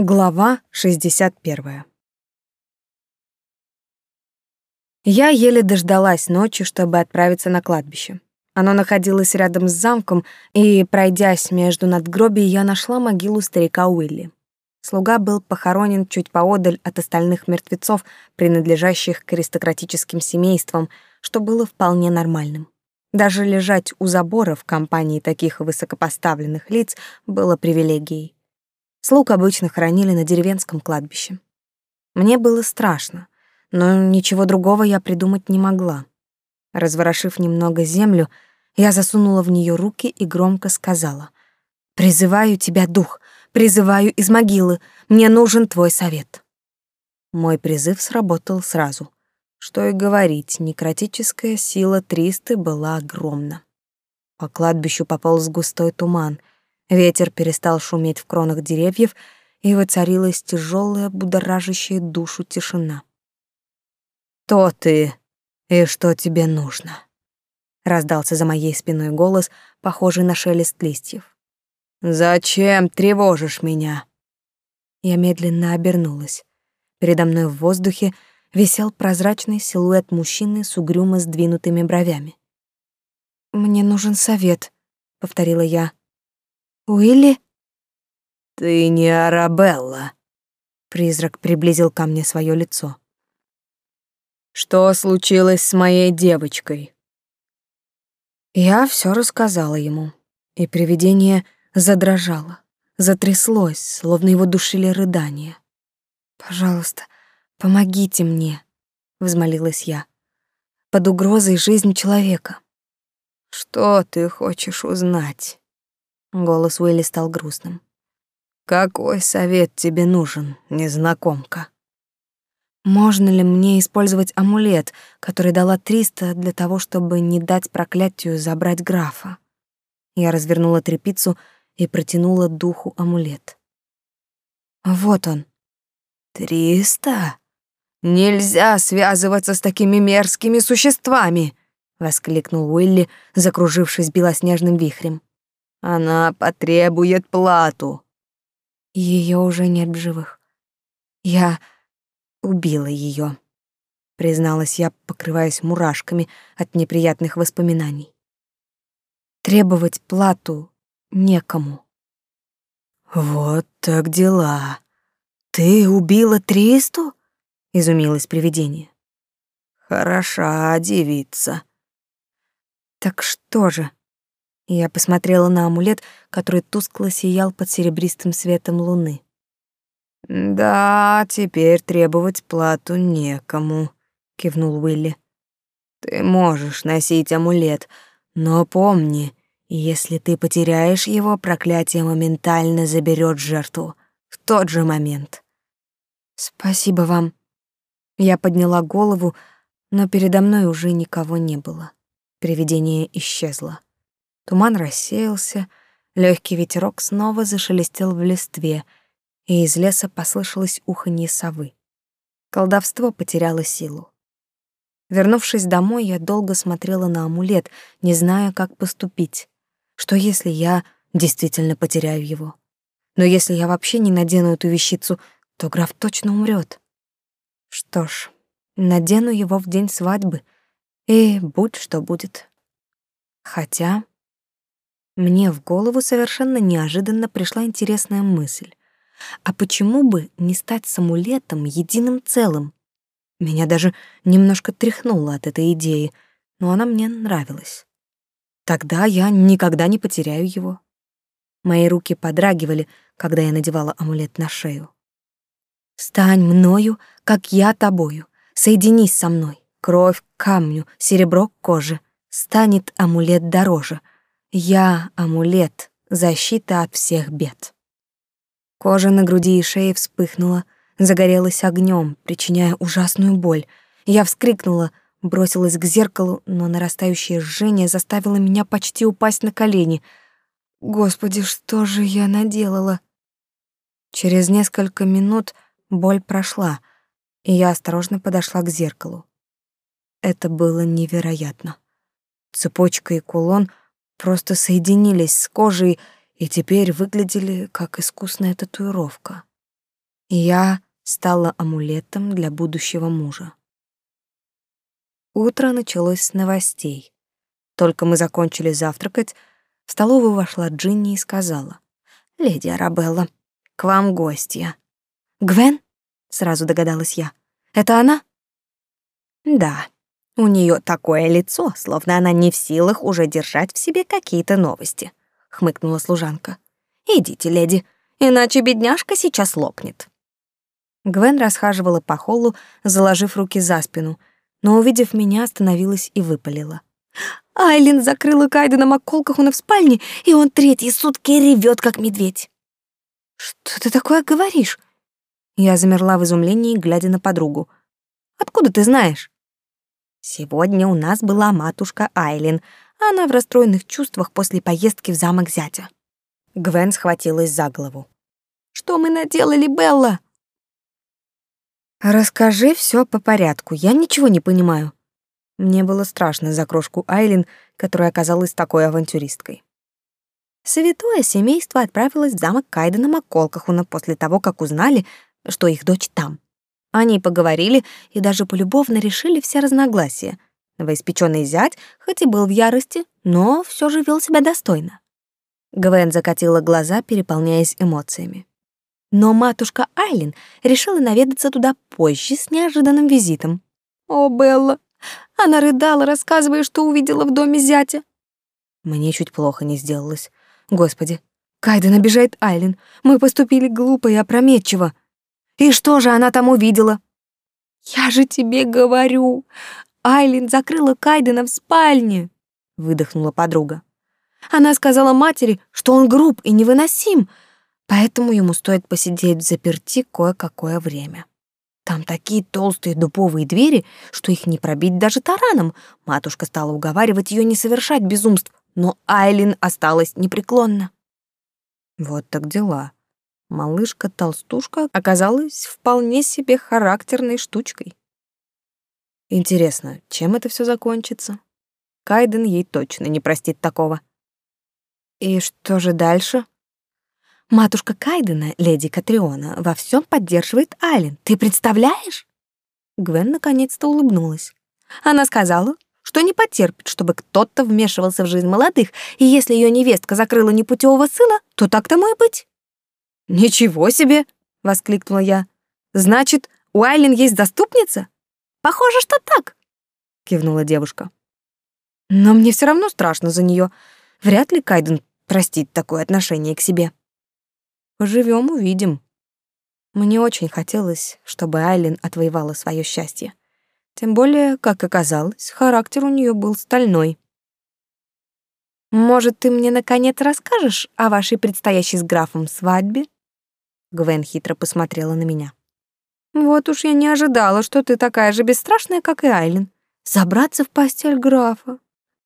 Глава 61. Я еле дождалась ночи, чтобы отправиться на кладбище. Оно находилось рядом с замком, и, пройдясь между надгробий, я нашла могилу старика Уилли. Слуга был похоронен чуть поодаль от остальных мертвецов, принадлежащих к аристократическим семействам, что было вполне нормальным. Даже лежать у забора в компании таких высокопоставленных лиц было привилегией. Слуг обычно хоронили на деревенском кладбище. Мне было страшно, но ничего другого я придумать не могла. Разворошив немного землю, я засунула в нее руки и громко сказала: "Призываю тебя, дух, призываю из могилы. Мне нужен твой совет". Мой призыв сработал сразу. Что и говорить, некротическая сила Тристы была огромна. По кладбищу пополз густой туман, Ветер перестал шуметь в кронах деревьев, и воцарилась тяжелая, будоражащая душу тишина. «То ты и что тебе нужно?» — раздался за моей спиной голос, похожий на шелест листьев. «Зачем тревожишь меня?» Я медленно обернулась. Передо мной в воздухе висел прозрачный силуэт мужчины с угрюмо сдвинутыми бровями. «Мне нужен совет», — повторила я. Уилли? Ты не Арабелла. Призрак приблизил ко мне свое лицо. Что случилось с моей девочкой? Я все рассказала ему, и привидение задрожало, затряслось, словно его душили рыдания. Пожалуйста, помогите мне, взмолилась я. Под угрозой жизнь человека. Что ты хочешь узнать? Голос Уилли стал грустным. Какой совет тебе нужен, незнакомка? Можно ли мне использовать амулет, который дала Триста для того, чтобы не дать проклятию забрать графа? Я развернула трепицу и протянула духу амулет. Вот он. Триста? Нельзя связываться с такими мерзкими существами, воскликнул Уилли, закружившись белоснежным вихрем. Она потребует плату. Ее уже нет в живых. Я убила ее, призналась я, покрываясь мурашками от неприятных воспоминаний. Требовать плату некому. Вот так дела. Ты убила Тристу? изумилось привидение. Хороша девица. Так что же? Я посмотрела на амулет, который тускло сиял под серебристым светом луны. «Да, теперь требовать плату некому», — кивнул Уилли. «Ты можешь носить амулет, но помни, если ты потеряешь его, проклятие моментально заберет жертву в тот же момент». «Спасибо вам». Я подняла голову, но передо мной уже никого не было. Привидение исчезло. Туман рассеялся, легкий ветерок снова зашелестел в листве, и из леса послышалось уханье совы. Колдовство потеряло силу. Вернувшись домой, я долго смотрела на амулет, не зная, как поступить. Что если я действительно потеряю его? Но если я вообще не надену эту вещицу, то граф точно умрет. Что ж, надену его в день свадьбы, и будь что будет. Хотя мне в голову совершенно неожиданно пришла интересная мысль. А почему бы не стать с амулетом единым целым? Меня даже немножко тряхнуло от этой идеи, но она мне нравилась. Тогда я никогда не потеряю его. Мои руки подрагивали, когда я надевала амулет на шею. «Стань мною, как я тобою, соединись со мной, кровь к камню, серебро к коже, станет амулет дороже», я — амулет, защита от всех бед. Кожа на груди и шее вспыхнула, загорелась огнем, причиняя ужасную боль. Я вскрикнула, бросилась к зеркалу, но нарастающее жжение заставило меня почти упасть на колени. Господи, что же я наделала? Через несколько минут боль прошла, и я осторожно подошла к зеркалу. Это было невероятно. Цепочка и кулон — просто соединились с кожей и теперь выглядели как искусная татуировка. Я стала амулетом для будущего мужа. Утро началось с новостей. Только мы закончили завтракать, в столовую вошла Джинни и сказала. «Леди Арабелла, к вам гостья». «Гвен?» — сразу догадалась я. «Это она?» «Да, у нее такое лицо, словно она не в силах уже держать в себе какие-то новости», — хмыкнула служанка. «Идите, леди, иначе бедняжка сейчас лопнет». Гвен расхаживала по холлу, заложив руки за спину, но, увидев меня, остановилась и выпалила. Айлин закрыла Кайдена Макколкахуна в спальне, и он третьи сутки ревет, как медведь. «Что ты такое говоришь?» Я замерла в изумлении, глядя на подругу. «Откуда ты знаешь?» «Сегодня у нас была матушка Айлин. Она в расстроенных чувствах после поездки в замок зятя». Гвен схватилась за голову. «Что мы наделали, Белла?» Расскажи все по порядку. Я ничего не понимаю. Мне было страшно за крошку Айлин, которая оказалась такой авантюристкой. Святое семейство отправилось в замок Кайдена Макколкахуна после того, как узнали, что их дочь там. Они поговорили и даже полюбовно решили все разногласия. Новоиспеченный зять, хоть и был в ярости, но все же вел себя достойно. Гвен закатила глаза, переполняясь эмоциями. Но матушка Айлин решила наведаться туда позже с неожиданным визитом. О, Белла! Она рыдала, рассказывая, что увидела в доме зятя. Мне чуть плохо не сделалось. Господи, Кайден обижает Айлин. Мы поступили глупо и опрометчиво. И что же она там увидела? Я же тебе говорю, Айлин закрыла Кайдена в спальне, выдохнула подруга. Она сказала матери, что он груб и невыносим, Поэтому ему стоит посидеть в заперти кое-какое время. Там такие толстые дубовые двери, что их не пробить даже тараном. Матушка стала уговаривать ее не совершать безумств, но Айлин осталась непреклонна. Вот так дела. Малышка-толстушка оказалась вполне себе характерной штучкой. Интересно, чем это все закончится? Кайден ей точно не простит такого. И что же дальше? Матушка Кайдена, леди Катриона, во всем поддерживает Айлен. Ты представляешь? Гвен наконец-то улыбнулась. Она сказала, что не потерпит, чтобы кто-то вмешивался в жизнь молодых, и если ее невестка закрыла непутевого сына, то так тому и быть. «Ничего себе!» — воскликнула я. «Значит, у Айлен есть заступница?» «Похоже, что так», — кивнула девушка. «Но мне все равно страшно за нее. Вряд ли Кайден простит такое отношение к себе». Поживем, увидим. Мне очень хотелось, чтобы Айлин отвоевала свое счастье. Тем более, как оказалось, характер у нее был стальной. «Может, ты мне наконец расскажешь о вашей предстоящей с графом свадьбе?» Гвен хитро посмотрела на меня. «Вот уж я не ожидала, что ты такая же бесстрашная, как и Айлин. Забраться в постель графа.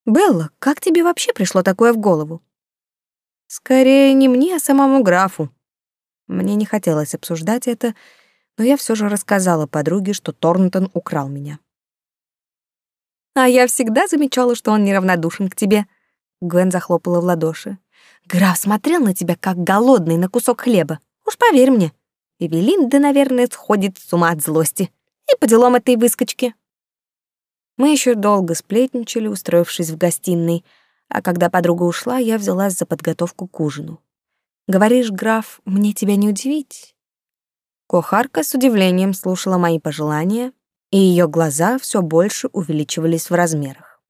Белла, как тебе вообще пришло такое в голову?» «Скорее не мне, а самому графу», мне не хотелось обсуждать это, но я все же рассказала подруге, что Торнтон украл меня. «А я всегда замечала, что он неравнодушен к тебе», — Гвен захлопала в ладоши. «Граф смотрел на тебя, как голодный на кусок хлеба. Уж поверь мне, Эвелинда, наверное, сходит с ума от злости. И по делам этой выскочки». Мы еще долго сплетничали, устроившись в гостиной, а когда подруга ушла, я взялась за подготовку к ужину. Говоришь, граф, мне тебя не удивить. Кохарка с удивлением слушала мои пожелания, и ее глаза все больше увеличивались в размерах.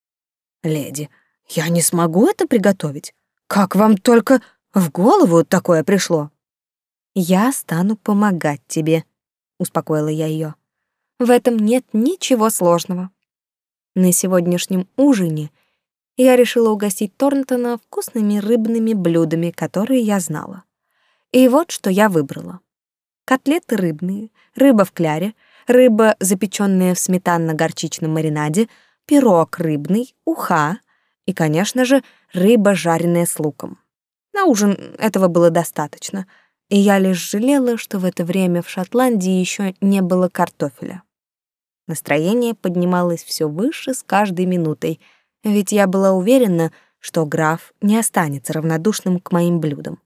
Леди, я не смогу это приготовить. Как вам только в голову такое пришло? Я стану помогать тебе, успокоила я ее. В этом нет ничего сложного. На сегодняшнем ужине я решила угостить Торнтона вкусными рыбными блюдами, которые я знала. И вот что я выбрала. Котлеты рыбные, рыба в кляре, рыба, запеченная в сметанно-горчичном маринаде, пирог рыбный, уха и, конечно же, рыба, жареная с луком. На ужин этого было достаточно, и я лишь жалела, что в это время в Шотландии еще не было картофеля. Настроение поднималось все выше с каждой минутой — ведь я была уверена, что граф не останется равнодушным к моим блюдам.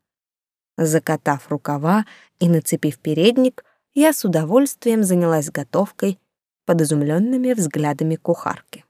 Закатав рукава и нацепив передник, я с удовольствием занялась готовкой под изумленными взглядами кухарки.